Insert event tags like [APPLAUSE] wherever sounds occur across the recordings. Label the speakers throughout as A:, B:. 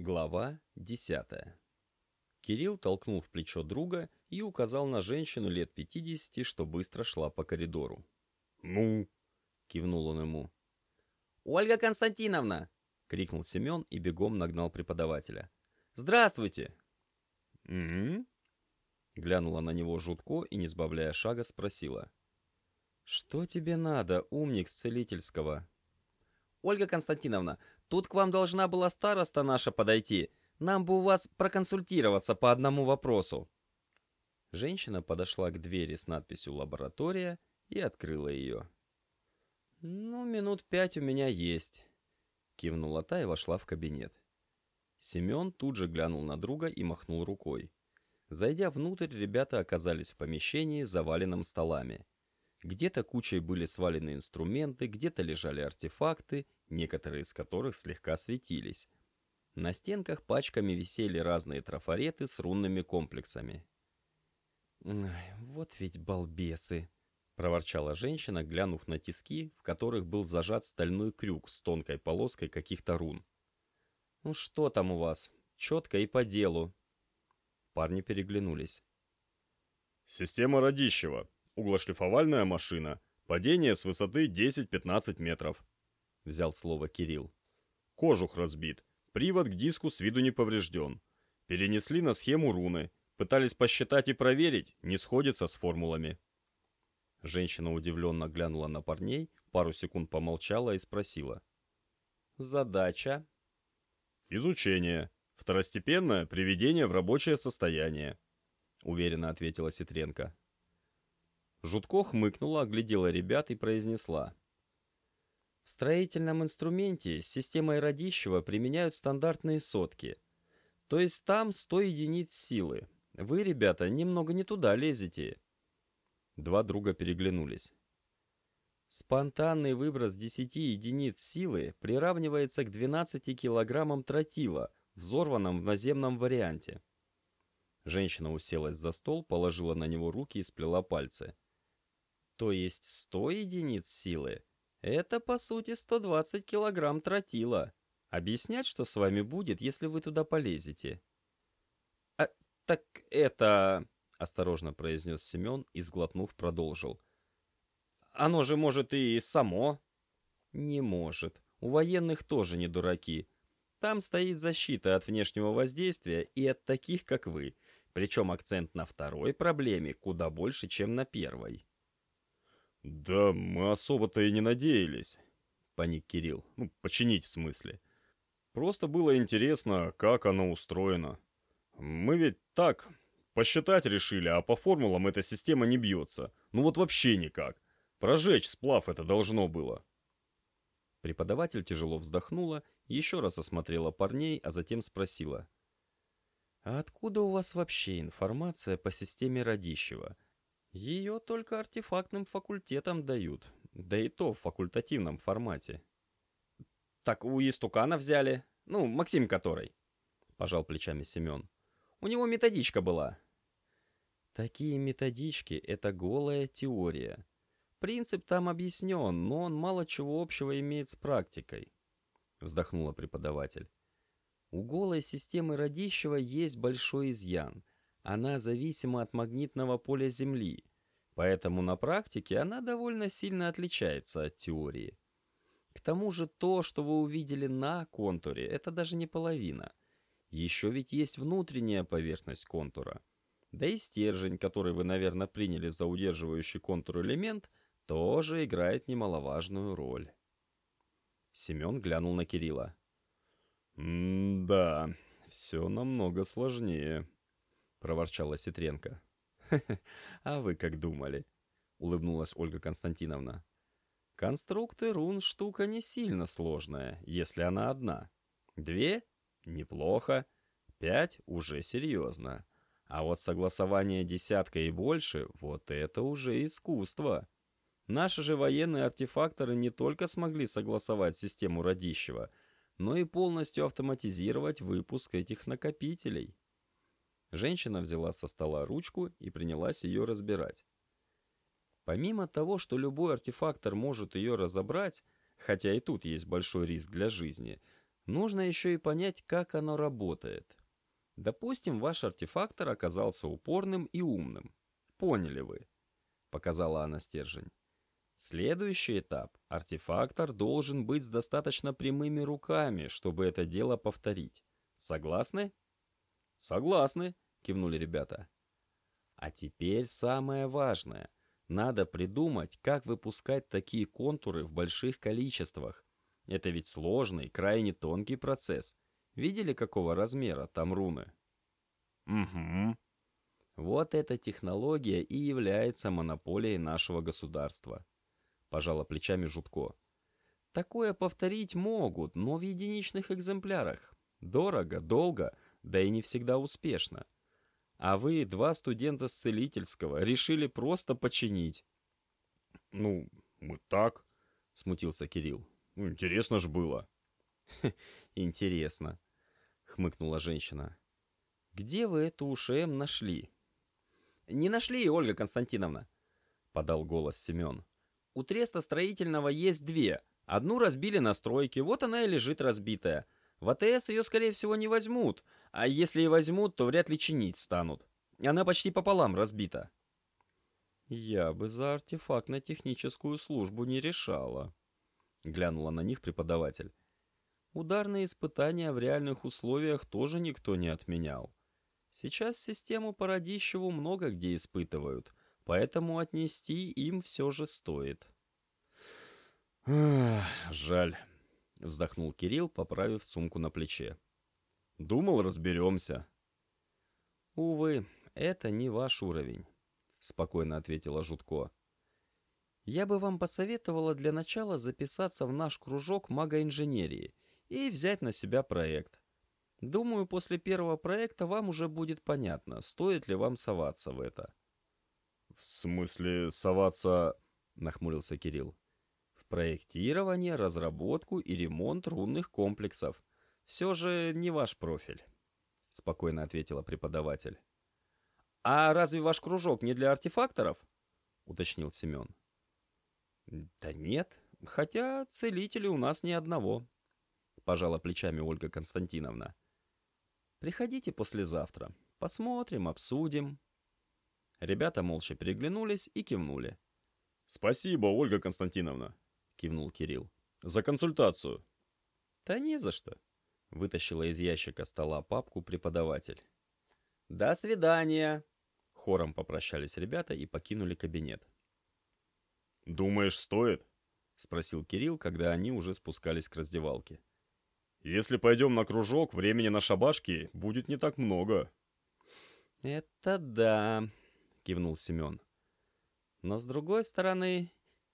A: Глава 10. Кирилл толкнул в плечо друга и указал на женщину лет 50, что быстро шла по коридору.
B: «Ну?»
A: — кивнул он ему.
C: «Ольга Константиновна!» — крикнул Семен и бегом нагнал преподавателя. «Здравствуйте!»
B: «Угу».
A: Глянула на него жутко и, не сбавляя шага, спросила. «Что тебе надо, умник с целительского?»
C: «Ольга Константиновна, тут к вам должна была староста наша подойти. Нам бы у вас проконсультироваться по одному вопросу».
A: Женщина подошла к двери с надписью «Лаборатория» и открыла ее. «Ну, минут пять у меня есть», — кивнула та и вошла в кабинет. Семен тут же глянул на друга и махнул рукой. Зайдя внутрь, ребята оказались в помещении, заваленном столами. Где-то кучей были свалены инструменты, где-то лежали артефакты, некоторые из которых слегка светились. На стенках пачками висели разные трафареты с рунными комплексами. «Вот ведь балбесы!» — проворчала женщина, глянув на тиски, в которых был зажат стальной крюк с тонкой полоской каких-то рун. «Ну что там у вас? Четко и по делу». Парни переглянулись.
B: «Система Радищева. Углошлифовальная машина. Падение с высоты 10-15 метров», — взял слово Кирилл. «Кожух разбит. Привод к диску с виду не поврежден. Перенесли на схему руны. Пытались посчитать и проверить, не сходится с формулами».
A: Женщина удивленно глянула на парней, пару секунд помолчала и спросила. «Задача?»
B: «Изучение. Второстепенное — приведение в рабочее состояние», —
A: уверенно ответила Ситренко. Жутко хмыкнула, оглядела ребят и произнесла. В строительном инструменте с системой Радищева применяют стандартные сотки. То есть там 100 единиц силы. Вы, ребята, немного не туда лезете. Два друга переглянулись. Спонтанный выброс 10 единиц силы приравнивается к 12 килограммам тротила, взорванном в наземном варианте. Женщина уселась за стол, положила на него руки и сплела пальцы. То есть 100 единиц силы – это, по сути, 120 килограмм тротила. Объяснять, что с вами будет, если вы туда полезете? А, так это... Осторожно произнес Семен и, сглотнув, продолжил. Оно же может и само. Не может. У военных тоже не дураки. Там стоит защита от внешнего воздействия и от таких, как вы. Причем акцент на второй проблеме куда больше, чем на первой.
B: «Да мы особо-то и не надеялись», — паник Кирилл. «Ну, починить в смысле. Просто было интересно, как оно устроено. Мы ведь так, посчитать решили, а по формулам эта система не бьется. Ну вот вообще никак. Прожечь сплав это должно было».
A: Преподаватель тяжело вздохнула, еще раз осмотрела парней, а затем спросила. «А откуда у вас вообще информация по системе Радищева?» Ее только артефактным факультетам дают, да и то в факультативном формате.
C: «Так у истукана взяли, ну, Максим который», — пожал плечами Семен. «У него методичка была».
A: Такие методички — это голая теория. Принцип там объяснен, но он мало чего общего имеет с практикой, — вздохнула преподаватель. У голой системы Радищева есть большой изъян — она зависима от магнитного поля Земли, поэтому на практике она довольно сильно отличается от теории. К тому же то, что вы увидели на контуре, это даже не половина. Еще ведь есть внутренняя поверхность контура. Да и стержень, который вы, наверное, приняли за удерживающий контур элемент, тоже играет немаловажную роль. Семен глянул на Кирилла.
B: «М-да, все намного сложнее», — проворчала Ситренко. [LAUGHS]
A: а вы как думали?» — улыбнулась Ольга Константиновна. «Конструкты рун штука не сильно сложная, если она одна. Две — неплохо, пять — уже серьезно. А вот согласование десятка и больше — вот это уже искусство. Наши же военные артефакторы не только смогли согласовать систему Радищева, но и полностью автоматизировать выпуск этих накопителей». Женщина взяла со стола ручку и принялась ее разбирать. Помимо того, что любой артефактор может ее разобрать, хотя и тут есть большой риск для жизни, Нужно еще и понять, как оно работает. Допустим, ваш артефактор оказался упорным и умным. Поняли вы, показала она стержень. Следующий этап. Артефактор должен быть с достаточно прямыми руками, чтобы это дело повторить. Согласны?
C: Согласны, кивнули ребята.
A: А теперь самое важное. Надо придумать, как выпускать такие контуры в больших количествах. Это ведь сложный, крайне тонкий процесс. Видели, какого размера там руны?
C: Угу.
A: Вот эта технология и является монополией нашего государства. Пожала плечами Жутко. Такое повторить могут, но в единичных экземплярах. Дорого, долго, да и не всегда успешно. А вы, два студента с целительского, решили просто починить.
B: Ну, мы так,
A: смутился Кирилл.
B: Ну, интересно ж было. [LAUGHS]
A: Интересно, хмыкнула женщина. Где вы эту УШМ нашли?
C: Не нашли, Ольга Константиновна,
A: подал голос Семен.
C: У треста строительного есть две. Одну разбили на стройке, вот она и лежит разбитая. В АТС ее, скорее всего, не возьмут, а если и возьмут, то вряд ли чинить станут. Она почти пополам разбита.
A: Я бы за артефактно-техническую службу не решала. Глянула на них преподаватель. Ударные испытания в реальных условиях тоже никто не отменял. Сейчас систему по Радищеву много где испытывают, поэтому отнести им все же стоит.
B: «Жаль», — вздохнул Кирилл, поправив сумку на плече. Думал, разберемся.
A: Увы, это не ваш уровень, спокойно ответила Жутко. Я бы вам посоветовала для начала записаться в наш кружок магоинженерии и взять на себя проект. Думаю, после первого проекта вам уже будет понятно, стоит ли вам соваться в это.
B: В смысле соваться, нахмурился Кирилл.
A: В проектирование, разработку и ремонт рунных комплексов. «Все же не ваш профиль», — спокойно ответила преподаватель.
C: «А разве ваш кружок не для артефакторов?» — уточнил Семен.
A: «Да нет, хотя целителей у нас ни одного», — пожала плечами Ольга Константиновна. «Приходите послезавтра, посмотрим, обсудим». Ребята молча переглянулись и кивнули.
B: «Спасибо, Ольга Константиновна», — кивнул Кирилл, — «за консультацию».
A: «Да не за что», Вытащила из ящика стола папку преподаватель.
C: «До свидания!»
A: Хором попрощались ребята и покинули кабинет.
B: «Думаешь, стоит?»
A: — спросил Кирилл, когда они уже спускались к раздевалке.
B: «Если пойдем на кружок, времени на шабашки будет не так много».
A: «Это да», — кивнул Семен. «Но с другой стороны...»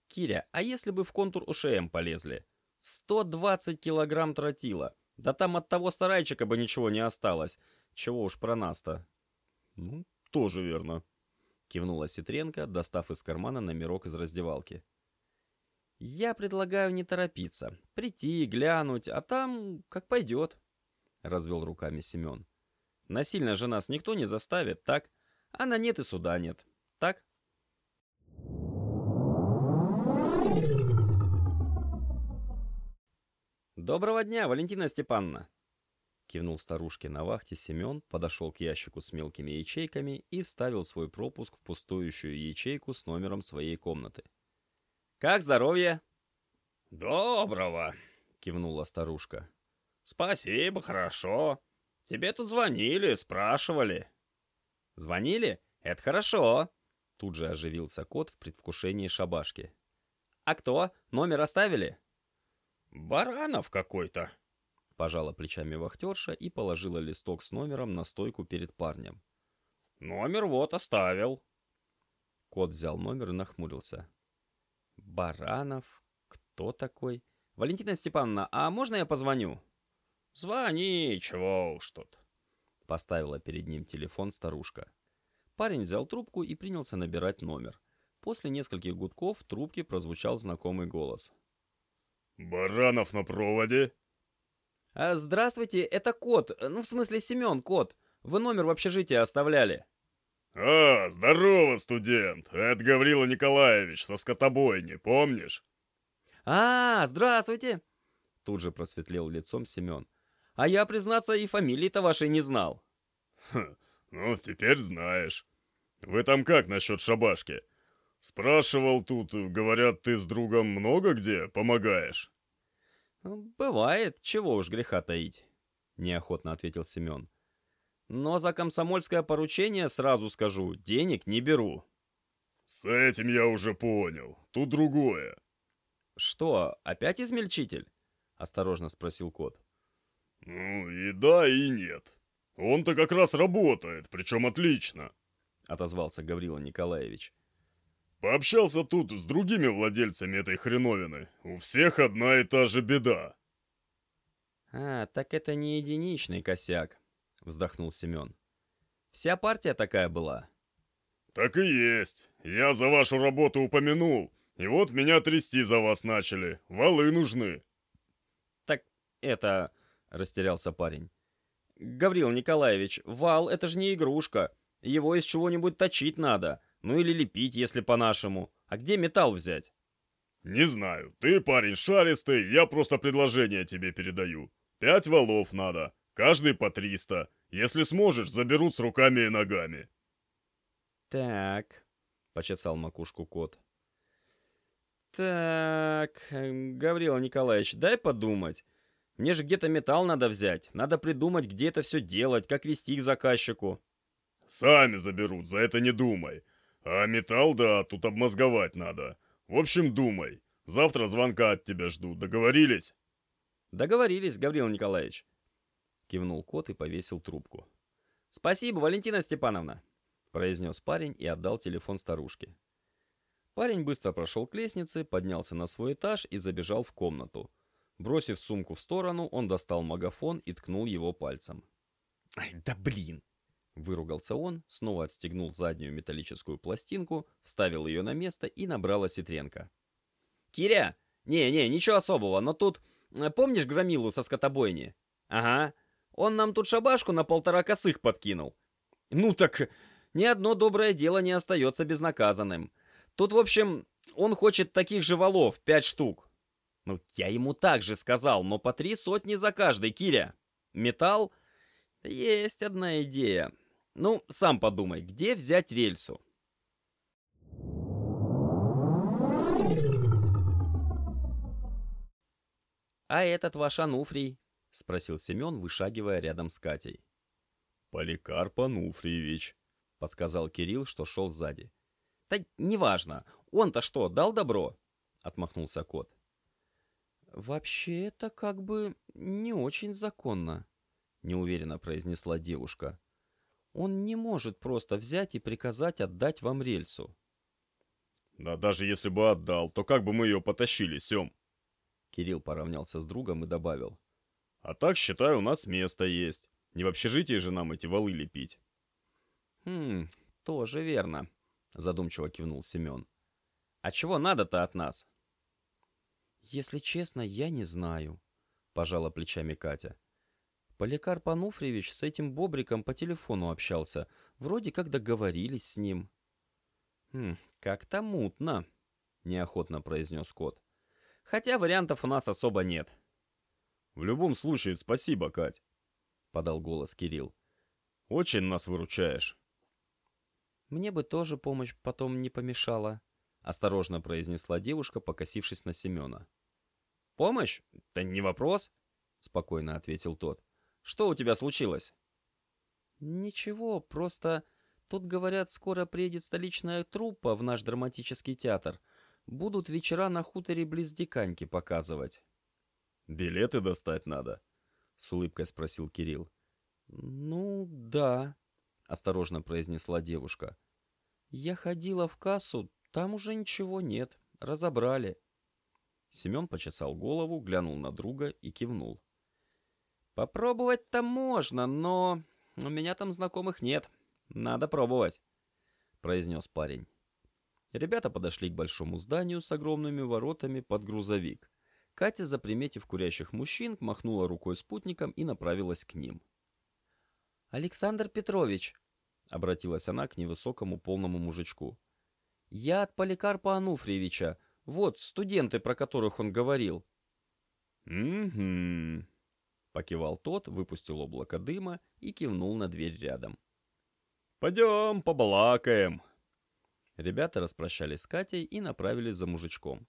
A: «Киря, а если бы в контур УШМ полезли? 120 килограмм тротила. Да там от того старайчика бы ничего не осталось. Чего уж про нас-то.
B: Ну, тоже верно.
A: Кивнула Ситренко, достав из кармана номерок из раздевалки. Я предлагаю не торопиться. Прийти, глянуть, а там как пойдет. Развел руками Семен. Насильно же нас никто не заставит, так? А на нет и суда нет. Так? «Доброго дня, Валентина Степановна!» Кивнул старушке на вахте Семен, подошел к ящику с мелкими ячейками и вставил свой пропуск в пустующую ячейку с номером своей комнаты. «Как здоровье?»
C: «Доброго!» — кивнула старушка. «Спасибо, хорошо. Тебе тут звонили, спрашивали».
A: «Звонили? Это хорошо!» Тут же оживился кот в предвкушении шабашки. «А кто? Номер оставили?»
C: «Баранов какой-то», —
A: пожала плечами вахтерша и положила листок с номером на стойку перед парнем.
C: «Номер вот оставил».
A: Кот взял номер и нахмурился. «Баранов? Кто такой?» «Валентина Степановна, а можно я позвоню?»
C: «Звони, чего уж тут», —
A: поставила перед ним телефон старушка. Парень взял трубку и принялся набирать номер. После нескольких гудков в трубке прозвучал знакомый голос.
B: «Баранов на проводе?»
C: а, «Здравствуйте, это кот, ну, в смысле, Семен, кот. Вы номер в общежитии оставляли».
B: «А, здорово, студент. Это Гаврила Николаевич со скотобойни, помнишь?»
C: «А, здравствуйте!» Тут же просветлел лицом Семен. «А я, признаться, и фамилии-то вашей не знал».
B: Хм, ну, теперь знаешь. Вы там как насчет шабашки? Спрашивал тут, говорят, ты с другом много где помогаешь?
C: «Бывает, чего уж греха таить», — неохотно ответил Семен. «Но за комсомольское поручение, сразу скажу, денег не беру».
B: «С этим я уже понял. Тут другое».
C: «Что, опять измельчитель?» — осторожно спросил кот.
B: «Ну и да, и нет. Он-то как раз работает, причем отлично», — отозвался Гаврила Николаевич. «Пообщался тут с другими владельцами этой хреновины. У всех одна и та же беда».
C: «А, так это не единичный косяк», — вздохнул Семен. «Вся партия такая была?»
B: «Так и есть. Я за вашу работу упомянул, и вот меня трясти за вас начали. Валы нужны».
C: «Так это...» — растерялся парень. «Гаврил Николаевич, вал — это же не игрушка. Его из чего-нибудь точить надо. Ну или лепить, если по-нашему. А где металл взять?»
B: «Не знаю. Ты парень шаристый, я просто предложение тебе передаю. Пять валов надо, каждый по триста. Если сможешь, заберут с руками и ногами».
C: «Так», — почесал макушку кот. «Так, Гаврил Николаевич, дай подумать. Мне же где-то металл надо взять. Надо придумать, где это все делать, как вести к заказчику.
B: Сами заберут, за это не думай. А металл, да, тут обмозговать надо. В общем, думай. Завтра звонка от тебя жду. Договорились?
C: Договорились, Гаврил Николаевич. Кивнул кот и повесил трубку. Спасибо, Валентина Степановна, произнес парень и отдал телефон старушке. Парень быстро прошел к лестнице, поднялся на свой этаж и забежал в комнату. Бросив сумку в сторону, он достал магафон и ткнул его пальцем. «Ай, да блин!» Выругался он, снова отстегнул заднюю металлическую пластинку, вставил ее на место и набрал осетренко. «Киря! Не-не, ничего особого, но тут... Э, помнишь громилу со скотобойни? Ага. Он нам тут шабашку на полтора косых подкинул. Ну так, ни одно доброе дело не остается безнаказанным. Тут, в общем, он хочет таких же валов, пять штук. Ну, я ему так же сказал, но по три сотни за каждый, Киря. Металл? Есть одна идея. Ну, сам подумай, где взять рельсу? «А этот ваш Ануфрий?» — спросил Семен, вышагивая рядом с Катей.
B: «Поликарп Ануфриевич», — подсказал Кирилл, что шел сзади.
C: «Да неважно. Он-то что, дал добро?» — отмахнулся кот. «Вообще это как бы не очень законно», — неуверенно произнесла девушка. «Он не может просто взять и приказать отдать вам рельсу».
B: «Да даже если бы отдал, то как бы мы ее потащили, Сем?»
C: Кирилл поравнялся с другом и добавил.
B: «А так, считаю, у нас место есть. Не в общежитии же нам эти валы лепить».
C: «Хм, тоже верно», — задумчиво кивнул Семен. «А чего надо-то от нас?» «Если честно, я не знаю», — пожала плечами Катя. Поликарп Ануфриевич с этим бобриком по телефону общался. Вроде как договорились с ним. «Хм, как-то мутно», — неохотно произнес кот. «Хотя вариантов у нас особо нет».
B: «В любом случае, спасибо, Кать», — подал голос Кирилл. «Очень нас выручаешь».
C: «Мне бы тоже помощь потом не помешала», Осторожно произнесла девушка, покосившись на Семена. «Помощь? Да не вопрос», — спокойно ответил тот. «Что у тебя случилось?» «Ничего, просто тут, говорят, скоро приедет столичная труппа в наш драматический театр. Будут вечера на хуторе близ Диканьки показывать».
B: «Билеты достать надо?» — с улыбкой спросил Кирилл.
C: «Ну, да», — осторожно произнесла девушка. «Я ходила в кассу, там уже ничего нет. Разобрали. Семен почесал голову, глянул на друга и кивнул. Попробовать-то можно, но у меня там знакомых нет. Надо пробовать, произнес парень. Ребята подошли к большому зданию с огромными воротами под грузовик. Катя, заприметив курящих мужчин, махнула рукой спутником и направилась к ним. «Александр Петрович», — обратилась она к невысокому полному мужичку, «Я от Поликарпа Ануфриевича. Вот, студенты, про которых он говорил». «Угу», — покивал тот, выпустил облако дыма и кивнул на дверь рядом.
B: «Пойдем, побалакаем».
C: Ребята распрощались с Катей и направились за мужичком.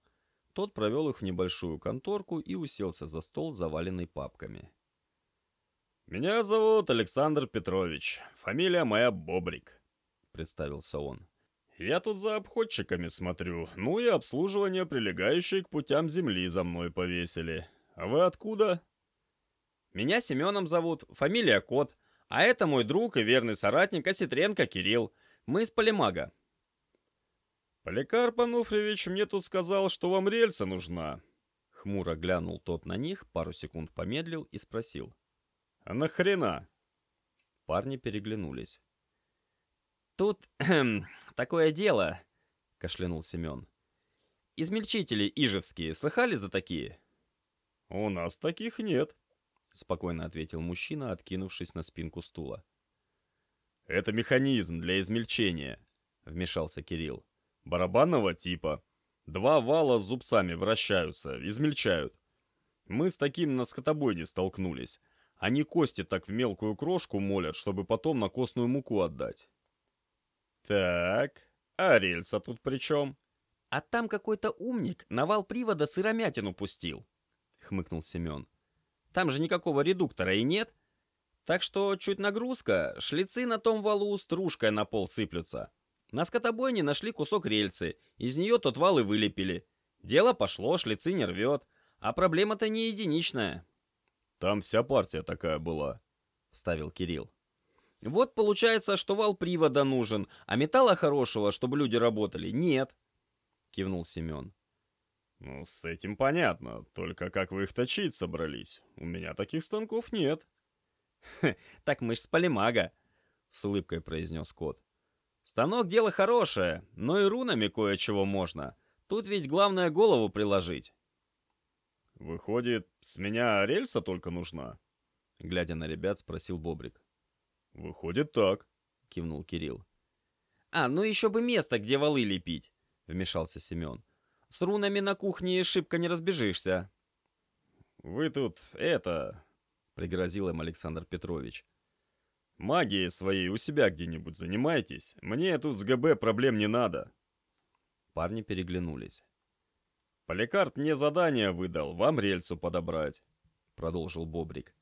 C: Тот провел их в небольшую конторку и уселся за стол, заваленный папками.
B: «Меня зовут Александр Петрович. Фамилия моя Бобрик», — представился он. «Я тут за обходчиками смотрю, ну и обслуживание, прилегающее к путям земли, за мной повесили. А вы откуда?»
C: «Меня Семеном зовут, фамилия Кот, а это мой друг и верный соратник Осетренко Кирилл. Мы из Полимага».
B: «Поликарп Ануфриевич мне тут сказал, что вам рельса нужна».
C: Хмуро глянул тот на них, пару секунд помедлил и спросил.
B: «А нахрена?»
C: Парни переглянулись. «Тут эм, такое дело», — кашлянул Семен. «Измельчители ижевские, слыхали за такие?»
B: «У нас таких нет», —
C: спокойно ответил мужчина, откинувшись на спинку стула.
B: «Это механизм для измельчения», — вмешался Кирилл. «Барабанного типа. Два вала с зубцами вращаются, измельчают. Мы с таким на скотобойне столкнулись. Они кости так в мелкую крошку молят, чтобы потом на костную муку отдать. Так, а рельса тут при чем?
C: А там какой-то умник на вал привода сыромятину пустил, хмыкнул Семен. Там же никакого редуктора и нет. Так что чуть нагрузка, шлицы на том валу стружкой на пол сыплются. На скотобойне нашли кусок рельсы, из нее тот вал и вылепили. Дело пошло, шлицы не рвет. А проблема-то не единичная.
B: Там вся партия такая была», — вставил Кирилл.
C: «Вот получается, что вал привода нужен, а металла хорошего, чтобы люди работали, нет», — кивнул Семен.
B: «Ну, с этим понятно, только как вы их точить собрались? У меня таких станков нет».
C: «Так мы ж с полимага», — с улыбкой произнес кот. «Станок дело хорошее, но и рунами кое-чего можно. Тут ведь главное голову приложить».
B: «Выходит, с меня рельса только нужна?»
C: Глядя на ребят, спросил Бобрик.
B: «Выходит так», —
C: кивнул Кирилл. «А, ну еще бы место, где валы лепить», — вмешался Семен. «С рунами на кухне шибко не разбежишься».
B: «Вы тут это...» — пригрозил им Александр Петрович. «Магией своей у себя где-нибудь занимайтесь. Мне тут с ГБ проблем не надо».
C: Парни переглянулись.
B: «Поликарп мне задание выдал, вам рельсу подобрать», — продолжил Бобрик.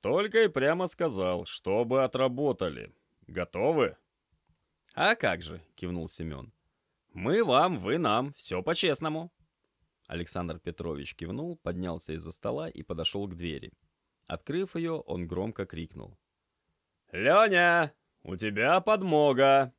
B: «Только и прямо сказал, чтобы отработали. Готовы?»
C: «А как же», — кивнул Семен. «Мы вам, вы нам, все по-честному». Александр Петрович кивнул, поднялся из-за стола и подошел к двери. Открыв ее, он громко крикнул.
B: «Леня, у тебя подмога!»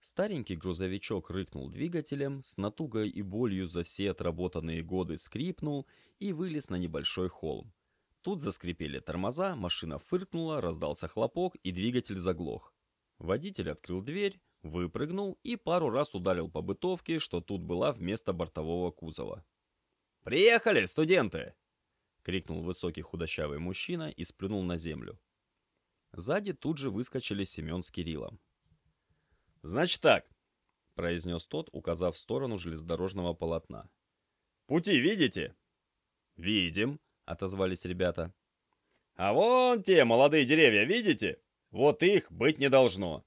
C: Старенький грузовичок рыкнул двигателем, с натугой и болью за все отработанные годы скрипнул и вылез на небольшой холм. Тут заскрипели тормоза, машина фыркнула, раздался хлопок и двигатель заглох. Водитель открыл дверь, выпрыгнул и пару раз ударил по бытовке, что тут была вместо бортового кузова.
B: «Приехали, студенты!»
C: — крикнул высокий худощавый мужчина и сплюнул на землю. Сзади тут же выскочили Семен с Кириллом.
B: «Значит так», —
C: произнес тот, указав в сторону железнодорожного полотна.
B: «Пути видите?»
C: «Видим», — отозвались ребята.
B: «А вон те молодые деревья, видите? Вот их быть не должно».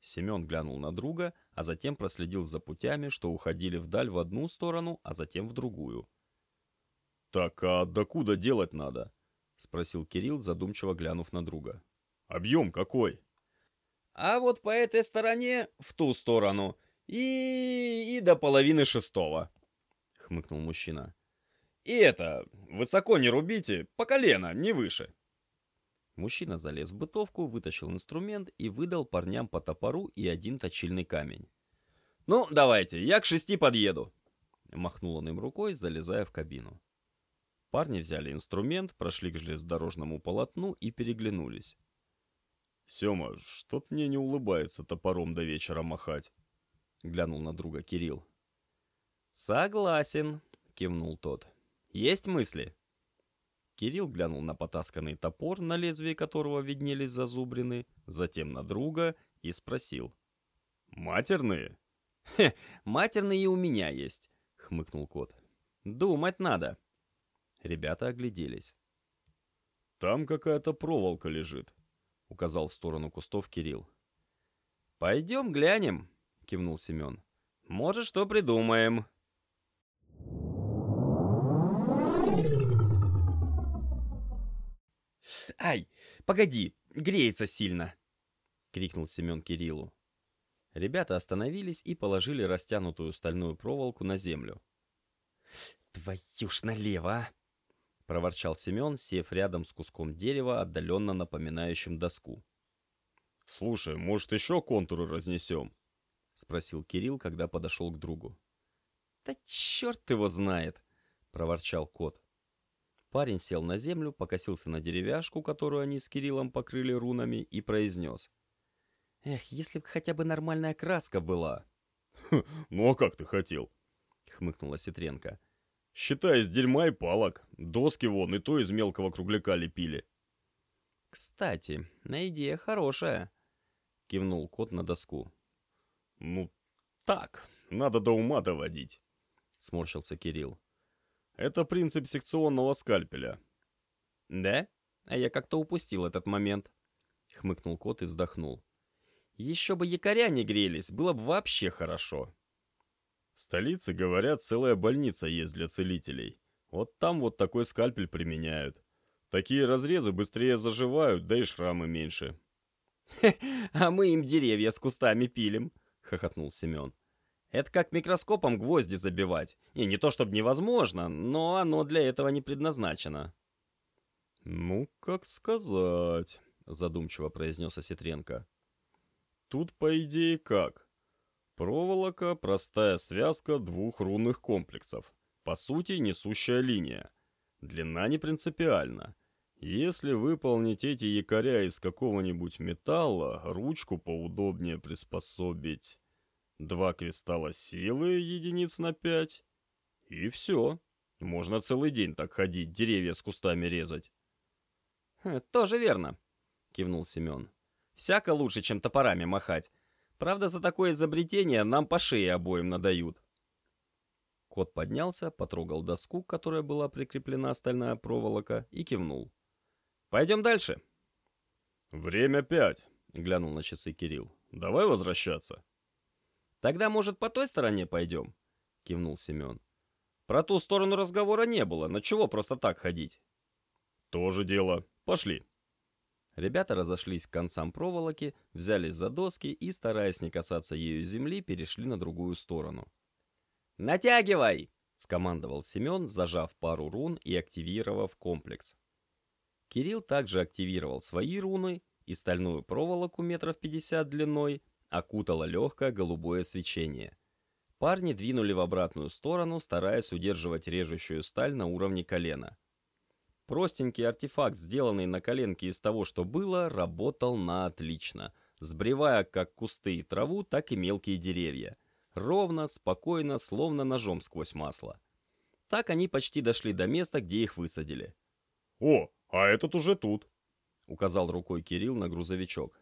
C: Семен глянул на друга, а затем проследил за путями, что уходили вдаль в одну сторону, а затем в другую.
B: «Так а докуда делать надо?»
C: — спросил Кирилл, задумчиво глянув на друга.
B: «Объем какой?»
C: а вот по этой стороне в ту сторону и, и до половины шестого», — хмыкнул мужчина.
B: «И это, высоко не рубите, по колено, не выше».
C: Мужчина залез в бытовку, вытащил инструмент и выдал парням по топору и один точильный камень.
B: «Ну, давайте, я к шести подъеду», —
C: махнул он им рукой, залезая в кабину. Парни взяли инструмент, прошли к железнодорожному полотну и переглянулись.
B: «Сема, что-то мне не улыбается топором до вечера махать», — глянул на друга Кирилл.
C: «Согласен», — кивнул тот. «Есть мысли?» Кирилл глянул на потасканный топор, на лезвие которого виднелись зазубрины, затем на друга и спросил.
B: «Матерные?»
C: «Хе, матерный и у меня есть», — хмыкнул кот. «Думать надо». Ребята огляделись.
B: «Там какая-то проволока лежит», —
C: указал в сторону кустов Кирилл. «Пойдем глянем», — кивнул Семен. «Может, что придумаем». «Ай, погоди, греется сильно!» — крикнул Семен Кириллу. Ребята остановились и положили растянутую стальную проволоку на землю. «Твою ж налево, а!» — проворчал Семен, сев рядом с куском дерева, отдаленно напоминающим доску.
B: «Слушай, может, еще контуры разнесем?»
C: — спросил Кирилл, когда подошел к другу. «Да черт его знает!» — проворчал кот. Парень сел на землю, покосился на деревяшку, которую они с Кириллом покрыли рунами, и произнес. «Эх, если бы хотя бы нормальная краска была!»
B: «Ну а как ты хотел?»
C: — хмыкнула Ситренко.
B: «Считай, из дерьма и палок. Доски вон и то из мелкого кругляка лепили».
C: «Кстати, на идея хорошая», — кивнул кот на доску.
B: «Ну, так, надо до ума доводить», —
C: сморщился Кирилл.
B: Это принцип секционного скальпеля.
C: Да? А я как-то упустил этот момент. Хмыкнул кот и вздохнул. Еще бы якоря не грелись, было бы вообще хорошо.
B: В столице, говорят, целая больница есть для целителей. Вот там вот такой скальпель применяют. Такие разрезы быстрее заживают, да и шрамы меньше.
C: «А мы им деревья с кустами пилим», — хохотнул Семен. Это как микроскопом гвозди забивать. И не то чтобы невозможно, но оно для этого не предназначено.
B: «Ну, как сказать», — задумчиво произнес Осетренко. «Тут, по идее, как? Проволока — простая связка двух рунных комплексов. По сути, несущая линия. Длина не принципиальна. Если выполнить эти якоря из какого-нибудь металла, ручку поудобнее приспособить два кристалла силы единиц на пять. И все. Можно целый день так ходить, деревья с кустами резать.
C: «Хм, «Тоже верно», — кивнул Семен. «Всяко лучше, чем топорами махать. Правда, за такое изобретение нам по шее обоим надают». Кот поднялся, потрогал доску, которая была прикреплена стальная проволока, и кивнул. «Пойдем дальше».
B: «Время пять», — глянул на часы Кирилл. «Давай возвращаться».
C: «Тогда, может, по той стороне пойдем?» — кивнул Семен. «Про ту сторону разговора не было, но чего просто так ходить?»
B: «Тоже дело. Пошли».
C: Ребята разошлись к концам проволоки, взялись за доски и, стараясь не касаться ею земли, перешли на другую сторону. «Натягивай!» — скомандовал Семен, зажав пару рун и активировав комплекс. Кирилл также активировал свои руны и стальную проволоку метров пятьдесят длиной окутало легкое голубое свечение. Парни двинули в обратную сторону, стараясь удерживать режущую сталь на уровне колена. Простенький артефакт, сделанный на коленке из того, что было, работал на отлично, сбривая как кусты и траву, так и мелкие деревья. Ровно, спокойно, словно ножом сквозь масло. Так они почти дошли до места, где их высадили.
B: «О, а этот уже тут!»
C: — указал рукой Кирилл на грузовичок.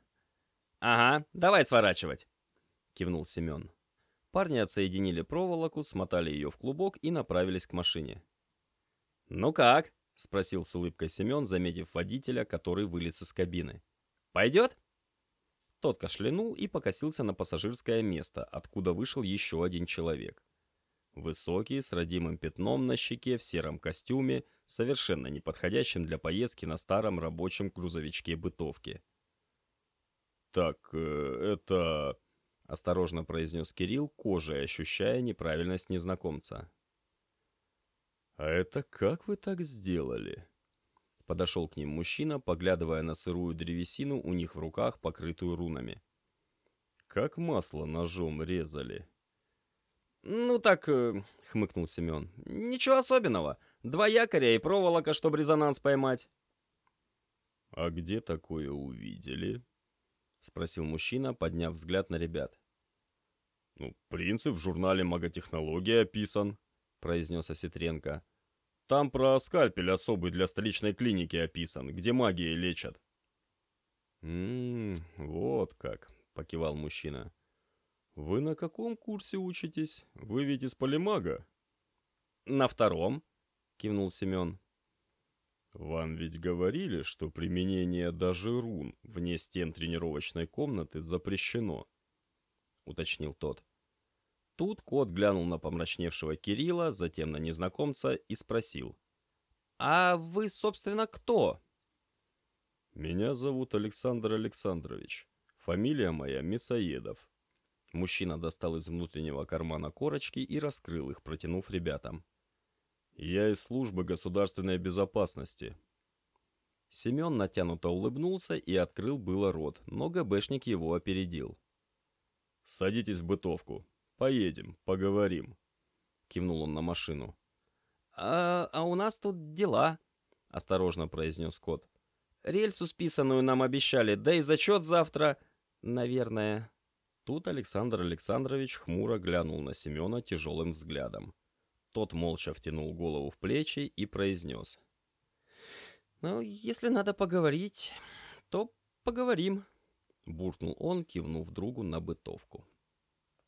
C: «Ага, давай сворачивать», — кивнул Семен. Парни отсоединили проволоку, смотали ее в клубок и направились к машине. «Ну как?» — спросил с улыбкой Семен, заметив водителя, который вылез из кабины. «Пойдет?» Тот кашлянул и покосился на пассажирское место, откуда вышел еще один человек. Высокий, с родимым пятном на щеке, в сером костюме, совершенно не подходящим для поездки на старом рабочем грузовичке-бытовке.
B: «Так, э, это...»
C: — осторожно произнес Кирилл, кожей ощущая неправильность незнакомца.
B: «А это как вы так сделали?»
C: Подошел к ним мужчина, поглядывая на сырую древесину у них в руках, покрытую рунами.
B: «Как масло ножом резали?»
C: «Ну так», э, — хмыкнул Семен, — «ничего особенного. Два якоря и проволока, чтобы резонанс поймать».
B: «А где такое увидели?»
C: — спросил мужчина, подняв взгляд на ребят.
B: «Ну, принцип в журнале «Маготехнология» описан», — произнес Осетренко. «Там про скальпель особый для столичной клиники описан, где магией лечат».
C: «Ммм, вот как», — покивал мужчина.
B: «Вы на каком курсе учитесь? Вы ведь из полимага?»
C: «На втором», — кивнул Семен.
B: «Вам ведь говорили, что применение даже рун вне стен тренировочной комнаты запрещено», — уточнил тот.
C: Тут кот глянул на помрачневшего Кирилла, затем на незнакомца и спросил. «А вы, собственно, кто?»
B: «Меня зовут Александр Александрович. Фамилия моя Мясоедов. Мужчина достал из внутреннего кармана корочки и раскрыл их, протянув ребятам. «Я из службы государственной безопасности».
C: Семен натянуто улыбнулся и открыл было рот, но ГБшник его опередил.
B: «Садитесь в бытовку. Поедем, поговорим», — кивнул он на машину.
C: «А, а у нас тут дела», — осторожно произнес кот. «Рельсу списанную нам обещали, да и зачет завтра, наверное».
B: Тут Александр Александрович хмуро глянул на Семена тяжелым взглядом. Тот молча втянул голову в плечи и произнес.
C: «Ну, если надо поговорить, то поговорим», — буркнул он, кивнув другу на бытовку.